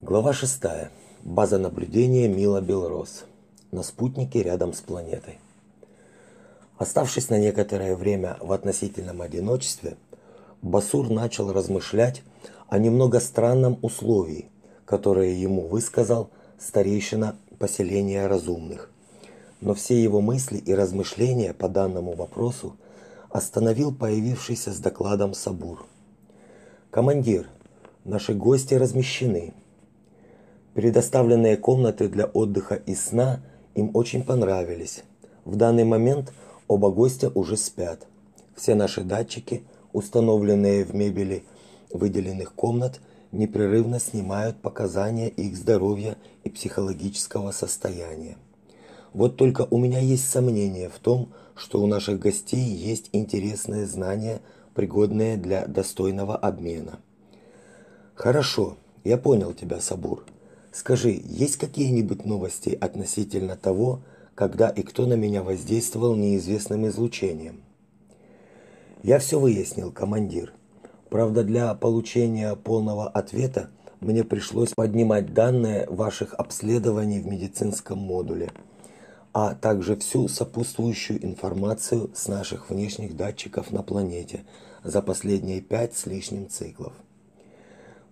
Глава 6. База наблюдения Мила Белрос. На спутнике рядом с планетой. Оставшись на некоторое время в относительном одиночестве, Басур начал размышлять о немного странном условии, которое ему высказал старейшина поселения разумных. Но все его мысли и размышления по данному вопросу остановил появившийся с докладом Сабур. Командир, наши гости размещены. Предоставленные комнаты для отдыха и сна им очень понравились. В данный момент оба гостя уже спят. Все наши датчики, установленные в мебели выделенных комнат, непрерывно снимают показания их здоровья и психологического состояния. Вот только у меня есть сомнения в том, что у наших гостей есть интересные знания пригодные для достойного обмена. Хорошо, я понял тебя, Сабур. Скажи, есть какие-нибудь новости относительно того, когда и кто на меня воздействовал неизвестным излучением? Я все выяснил, командир. Правда, для получения полного ответа мне пришлось поднимать данные ваших обследований в медицинском модуле, а также всю сопутствующую информацию с наших внешних датчиков на планете – за последние пять с лишним циклов.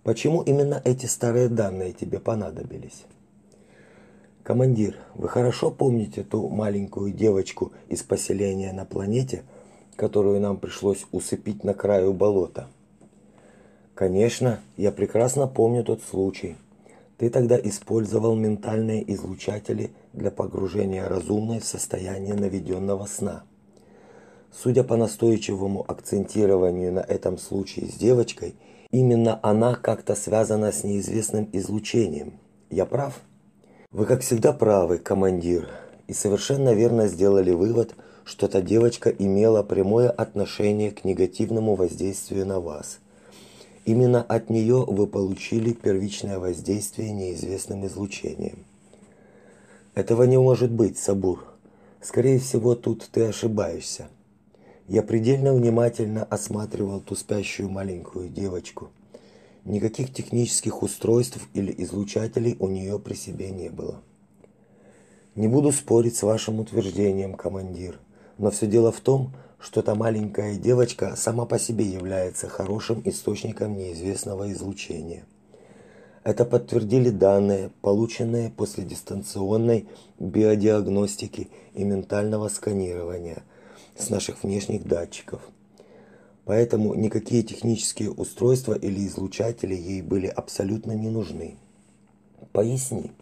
Почему именно эти старые данные тебе понадобились? Командир, вы хорошо помните ту маленькую девочку из поселения на планете, которую нам пришлось усыпить на краю болота? Конечно, я прекрасно помню тот случай. Ты тогда использовал ментальные излучатели для погружения разумной в состояние наведенного сна. Судя по настойчивому акцентированию на этом случае с девочкой, именно она как-то связана с неизвестным излучением. Я прав? Вы, как всегда, правы, командир, и совершенно верно сделали вывод, что эта девочка имела прямое отношение к негативному воздействию на вас. Именно от нее вы получили первичное воздействие неизвестным излучением. Этого не может быть, Сабур. Скорее всего, тут ты ошибаешься. Я предельно внимательно осматривал ту спящую маленькую девочку. Никаких технических устройств или излучателей у нее при себе не было. Не буду спорить с вашим утверждением, командир, но все дело в том, что эта маленькая девочка сама по себе является хорошим источником неизвестного излучения. Это подтвердили данные, полученные после дистанционной биодиагностики и ментального сканирования – с наших внешних датчиков. Поэтому никакие технические устройства или излучатели ей были абсолютно не нужны. Поясни.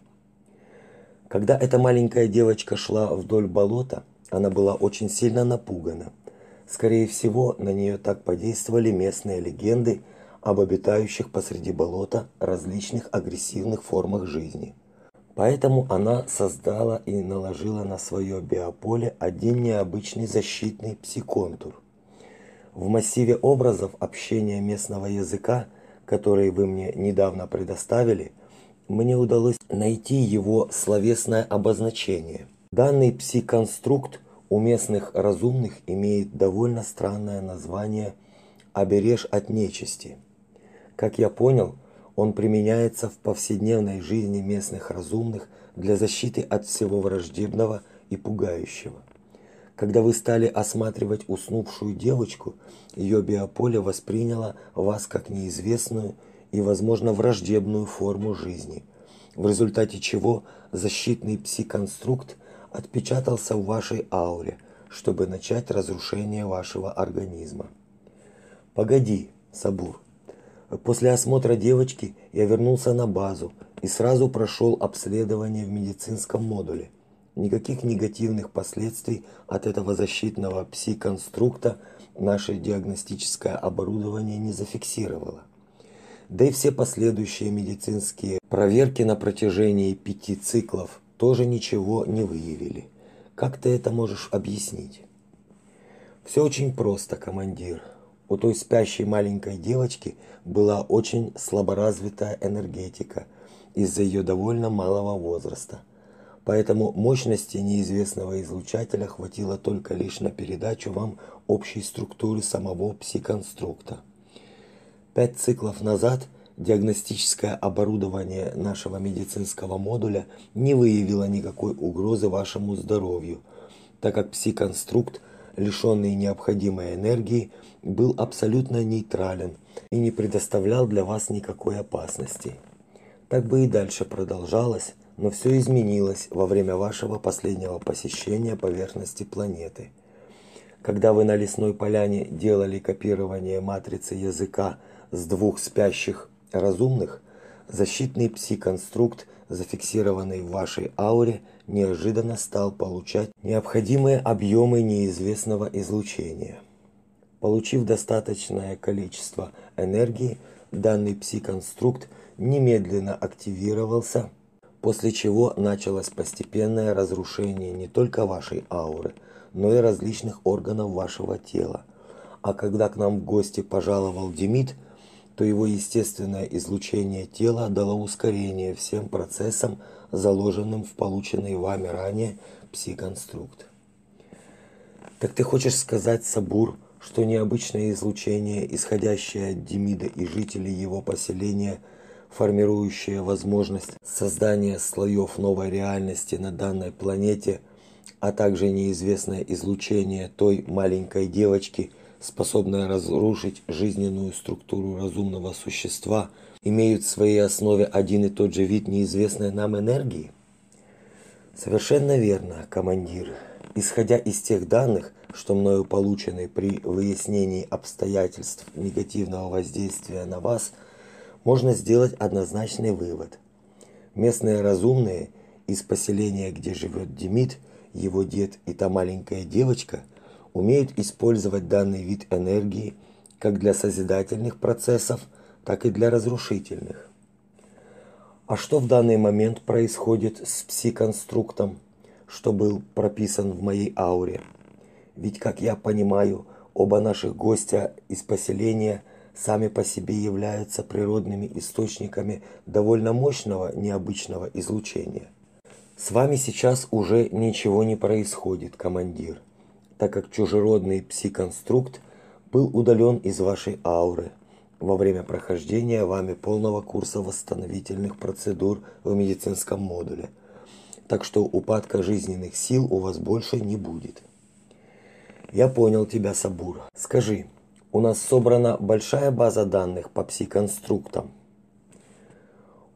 Когда эта маленькая девочка шла вдоль болота, она была очень сильно напугана. Скорее всего, на нее так подействовали местные легенды об обитающих посреди болота различных агрессивных формах жизни. Поэтому она создала и наложила на свое биополе один необычный защитный псиконтур. В массиве образов общения местного языка, который вы мне недавно предоставили, мне удалось найти его словесное обозначение. Данный псиконструкт у местных разумных имеет довольно странное название «обережь от нечисти». Как я понял, он применяется в повседневной жизни местных разумных для защиты от всего враждебного и пугающего. Когда вы стали осматривать уснувшую девочку, ее биополе восприняло вас как неизвестную и, возможно, враждебную форму жизни, в результате чего защитный псиконструкт отпечатался в вашей ауре, чтобы начать разрушение вашего организма. Погоди, Сабур, После осмотра девочки я вернулся на базу и сразу прошел обследование в медицинском модуле. Никаких негативных последствий от этого защитного пси-конструкта наше диагностическое оборудование не зафиксировало. Да и все последующие медицинские проверки на протяжении пяти циклов тоже ничего не выявили. Как ты это можешь объяснить? Все очень просто, командир. У той спящей маленькой девочки была очень слаборазвитая энергетика из-за ее довольно малого возраста. Поэтому мощности неизвестного излучателя хватило только лишь на передачу вам общей структуры самого псиконструкта. Пять циклов назад диагностическое оборудование нашего медицинского модуля не выявило никакой угрозы вашему здоровью, так как пси-конструкт, лишенный необходимой энергии, был абсолютно нейтрален и не предоставлял для вас никакой опасности. Так бы и дальше продолжалось, но все изменилось во время вашего последнего посещения поверхности планеты. Когда вы на лесной поляне делали копирование матрицы языка с двух спящих разумных, защитный пси-конструкт, зафиксированный в вашей ауре, неожиданно стал получать необходимые объемы неизвестного излучения. Получив достаточное количество энергии, данный пси-конструкт немедленно активировался, после чего началось постепенное разрушение не только вашей ауры, но и различных органов вашего тела. А когда к нам в гости пожаловал Демид – то его естественное излучение тела дало ускорение всем процессам, заложенным в полученный вами ранее пси-конструкт. Так ты хочешь сказать, Сабур, что необычное излучение, исходящее от Демида и жителей его поселения, формирующее возможность создания слоев новой реальности на данной планете, а также неизвестное излучение той маленькой девочки – способная разрушить жизненную структуру разумного существа, имеют в своей основе один и тот же вид неизвестной нам энергии? Совершенно верно, командир. Исходя из тех данных, что мною получены при выяснении обстоятельств негативного воздействия на вас, можно сделать однозначный вывод. Местные разумные из поселения, где живет Демид, его дед и та маленькая девочка, умеют использовать данный вид энергии как для созидательных процессов, так и для разрушительных. А что в данный момент происходит с пси-конструктом, что был прописан в моей ауре? Ведь, как я понимаю, оба наших гостя из поселения сами по себе являются природными источниками довольно мощного необычного излучения. С вами сейчас уже ничего не происходит, командир так как чужеродный пси-конструкт был удален из вашей ауры во время прохождения вами полного курса восстановительных процедур в медицинском модуле. Так что упадка жизненных сил у вас больше не будет. Я понял тебя, Сабур. Скажи, у нас собрана большая база данных по пси-конструктам.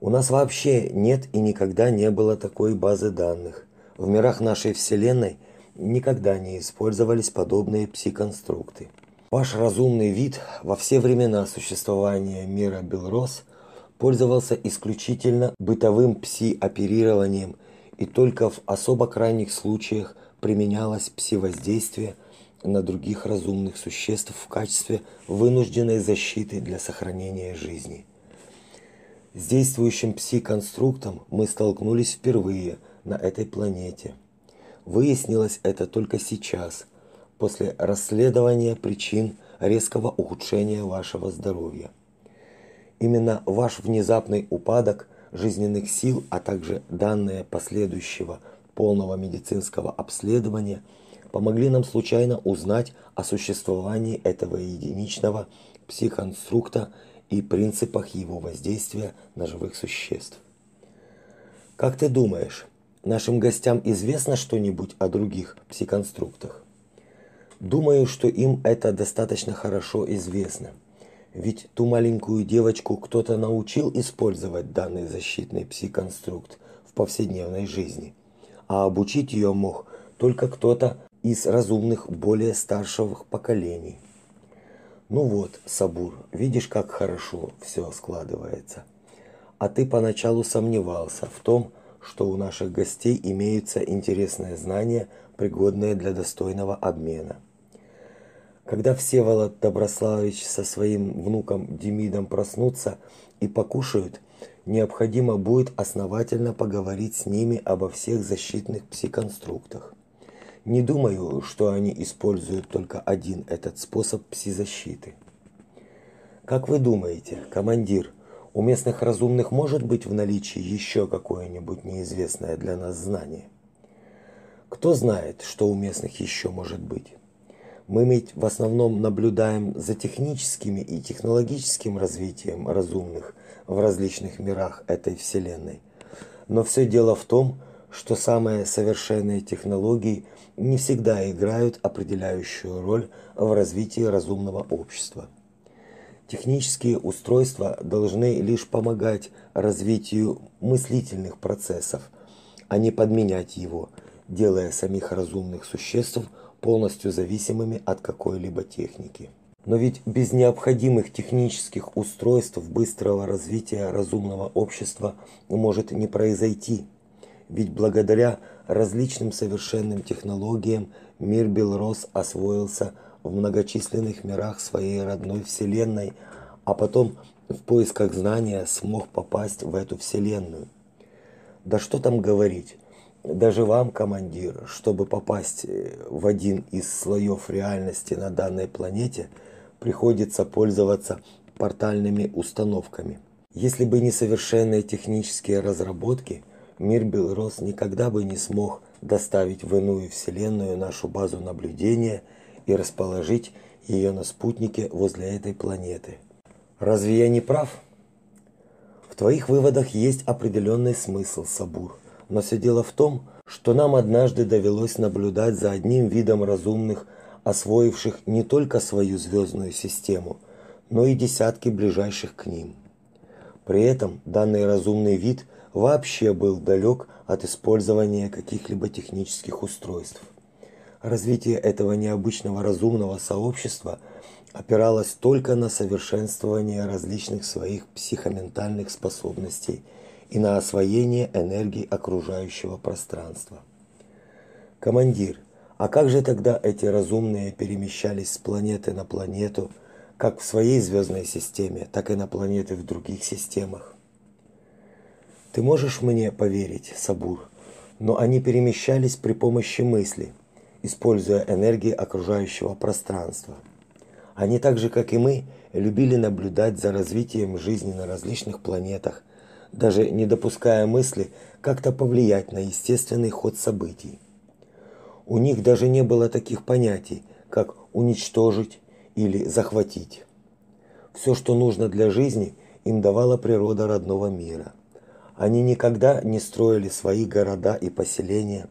У нас вообще нет и никогда не было такой базы данных. В мирах нашей Вселенной – никогда не использовались подобные пси-конструкты. Ваш разумный вид во все времена существования мира Белрос пользовался исключительно бытовым пси-оперированием и только в особо крайних случаях применялось пси-воздействие на других разумных существ в качестве вынужденной защиты для сохранения жизни. С действующим пси-конструктом мы столкнулись впервые на этой планете – Выяснилось это только сейчас, после расследования причин резкого ухудшения вашего здоровья. Именно ваш внезапный упадок жизненных сил, а также данные последующего полного медицинского обследования помогли нам случайно узнать о существовании этого единичного психонструкта и принципах его воздействия на живых существ. Как ты думаешь, Нашим гостям известно что-нибудь о других псиконструктах? Думаю, что им это достаточно хорошо известно. Ведь ту маленькую девочку кто-то научил использовать данный защитный псиконструкт в повседневной жизни. А обучить ее мог только кто-то из разумных более старших поколений. Ну вот, Сабур, видишь, как хорошо все складывается. А ты поначалу сомневался в том, что у наших гостей имеются интересные знания, пригодные для достойного обмена. Когда Всеволод Доброславович со своим внуком Демидом проснутся и покушают, необходимо будет основательно поговорить с ними обо всех защитных псиконструктах. Не думаю, что они используют только один этот способ псизащиты. Как вы думаете, командир, у местных разумных может быть в наличии еще какое-нибудь неизвестное для нас знание. Кто знает, что у местных еще может быть? Мы ведь в основном наблюдаем за техническим и технологическим развитием разумных в различных мирах этой вселенной. Но все дело в том, что самые совершенные технологии не всегда играют определяющую роль в развитии разумного общества. Технические устройства должны лишь помогать развитию мыслительных процессов, а не подменять его, делая самих разумных существ полностью зависимыми от какой-либо техники. Но ведь без необходимых технических устройств быстрого развития разумного общества может не произойти. Ведь благодаря различным совершенным технологиям мир Белрос освоился в многочисленных мирах своей родной вселенной, а потом в поисках знания смог попасть в эту вселенную. Да что там говорить, даже вам, командир, чтобы попасть в один из слоев реальности на данной планете – приходится пользоваться портальными установками. Если бы не совершенные технические разработки, мир Белрос никогда бы не смог доставить в иную вселенную нашу базу наблюдения и расположить ее на спутнике возле этой планеты. Разве я не прав? В твоих выводах есть определенный смысл, Сабур. Но все дело в том, что нам однажды довелось наблюдать за одним видом разумных освоивших не только свою звездную систему, но и десятки ближайших к ним. При этом данный разумный вид вообще был далек от использования каких-либо технических устройств. Развитие этого необычного разумного сообщества опиралось только на совершенствование различных своих психоментальных способностей и на освоение энергии окружающего пространства. Командир, а как же тогда эти разумные перемещались с планеты на планету, как в своей звездной системе, так и на планеты в других системах? Ты можешь мне поверить, Сабур, но они перемещались при помощи мысли, используя энергии окружающего пространства. Они так же, как и мы, любили наблюдать за развитием жизни на различных планетах, даже не допуская мысли как-то повлиять на естественный ход событий. У них даже не было таких понятий, как уничтожить или захватить. Все, что нужно для жизни, им давала природа родного мира. Они никогда не строили свои города и поселения,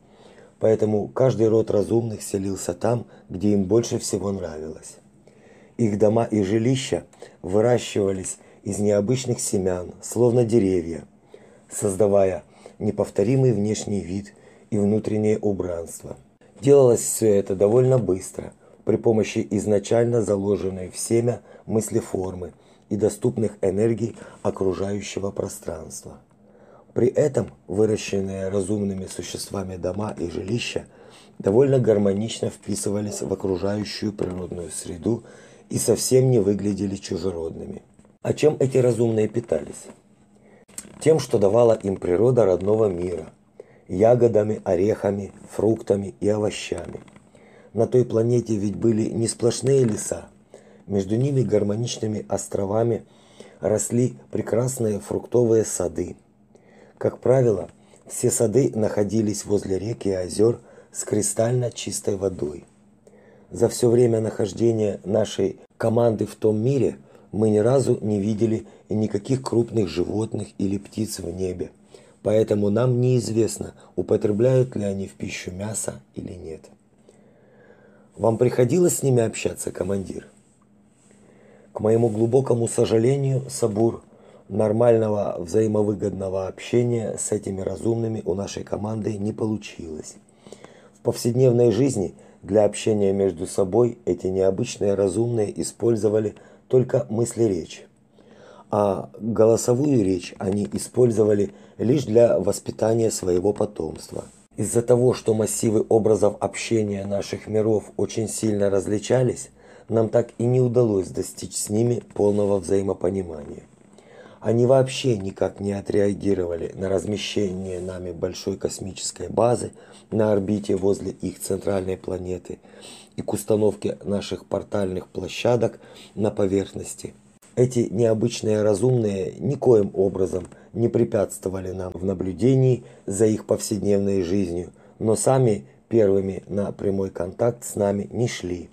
поэтому каждый род разумных селился там, где им больше всего нравилось. Их дома и жилища выращивались из необычных семян, словно деревья, создавая неповторимый внешний вид и внутреннее убранство. Делалось все это довольно быстро, при помощи изначально заложенной в семя мыслеформы и доступных энергий окружающего пространства. При этом выращенные разумными существами дома и жилища довольно гармонично вписывались в окружающую природную среду и совсем не выглядели чужеродными. А чем эти разумные питались? Тем, что давала им природа родного мира – ягодами, орехами, фруктами и овощами. На той планете ведь были не сплошные леса. Между ними гармоничными островами росли прекрасные фруктовые сады. Как правило, все сады находились возле рек и озер с кристально чистой водой. За все время нахождения нашей команды в том мире мы ни разу не видели никаких крупных животных или птиц в небе поэтому нам неизвестно, употребляют ли они в пищу мясо или нет. Вам приходилось с ними общаться, командир? К моему глубокому сожалению, Сабур, нормального взаимовыгодного общения с этими разумными у нашей команды не получилось. В повседневной жизни для общения между собой эти необычные разумные использовали только мысли-речь а голосовую речь они использовали лишь для воспитания своего потомства. Из-за того, что массивы образов общения наших миров очень сильно различались, нам так и не удалось достичь с ними полного взаимопонимания. Они вообще никак не отреагировали на размещение нами большой космической базы на орбите возле их центральной планеты и к установке наших портальных площадок на поверхности – эти необычные разумные никоим образом не препятствовали нам в наблюдении за их повседневной жизнью, но сами первыми на прямой контакт с нами не шли,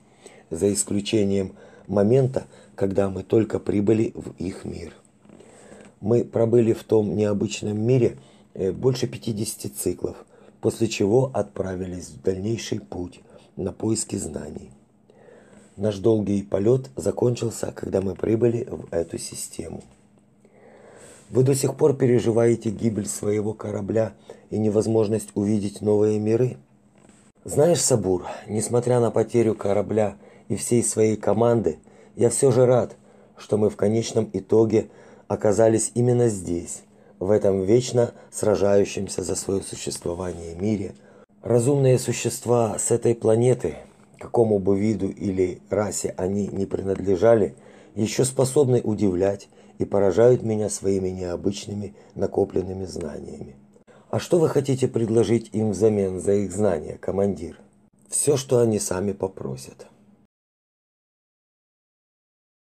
за исключением момента, когда мы только прибыли в их мир. Мы пробыли в том необычном мире э, больше 50 циклов, после чего отправились в дальнейший путь на поиски знаний. Наш долгий полет закончился, когда мы прибыли в эту систему. Вы до сих пор переживаете гибель своего корабля и невозможность увидеть новые миры? Знаешь, Сабур, несмотря на потерю корабля и всей своей команды, я все же рад, что мы в конечном итоге оказались именно здесь, в этом вечно сражающемся за свое существование мире. Разумные существа с этой планеты, какому бы виду или расе они не принадлежали, еще способны удивлять и поражают меня своими необычными накопленными знаниями. А что вы хотите предложить им взамен за их знания, командир? Все, что они сами попросят.